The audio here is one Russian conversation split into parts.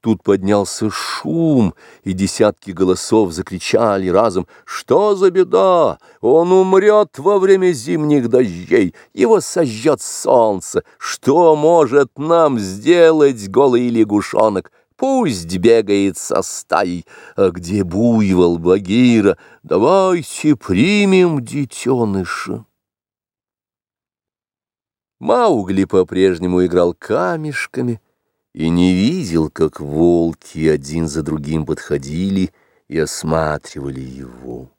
Тут поднялся шум, и десятки голосов закричали разом «Что за беда? Он умрет во время зимних дождей, его сожжет солнце. Что может нам сделать голый лягушонок? Пусть бегает со стаей. А где буйвол Багира? Давайте примем детеныша». Маугли по-прежнему играл камешками, и не видел, как волки один за другим подходили и осматривали его.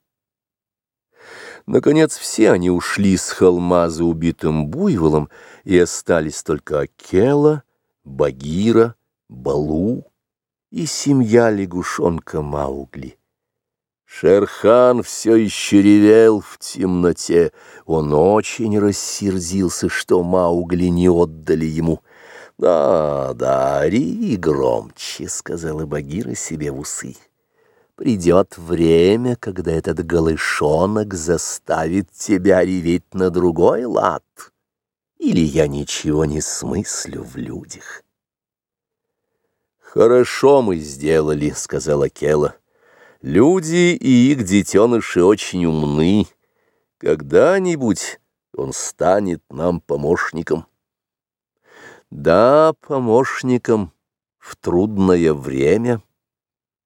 Наконец все они ушли с холма за убитым буйволом, и остались только Акела, Багира, Балу и семья лягушонка Маугли. Шерхан все еще ревел в темноте. Он очень рассердился, что Маугли не отдали ему — «Да, да, реви громче», — сказала Багира себе в усы. «Придет время, когда этот голышонок заставит тебя реветь на другой лад, или я ничего не смыслю в людях». «Хорошо мы сделали», — сказала Кела. «Люди и их детеныши очень умны. Когда-нибудь он станет нам помощником». Да, помощником в трудное время,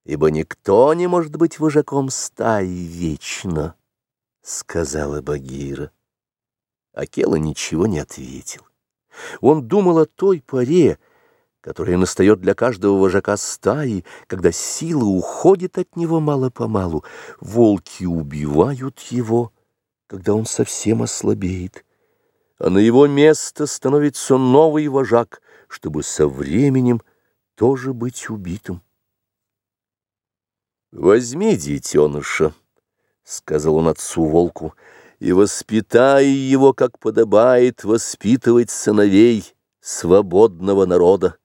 ибо никто не может быть вожаком стаи вечно, — сказала Багира. Акела ничего не ответил. Он думал о той поре, которая настает для каждого вожака стаи, когда сила уходит от него мало-помалу, волки убивают его, когда он совсем ослабеет а на его место становится новый вожак, чтобы со временем тоже быть убитым. «Возьми детеныша», — сказал он отцу волку, — «и воспитай его, как подобает воспитывать сыновей свободного народа».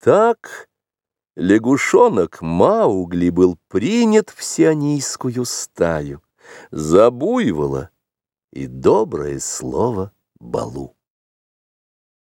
Так лягушонок Маугли был принят в сионийскую стаю, забуйвола, и доброе слово Балу.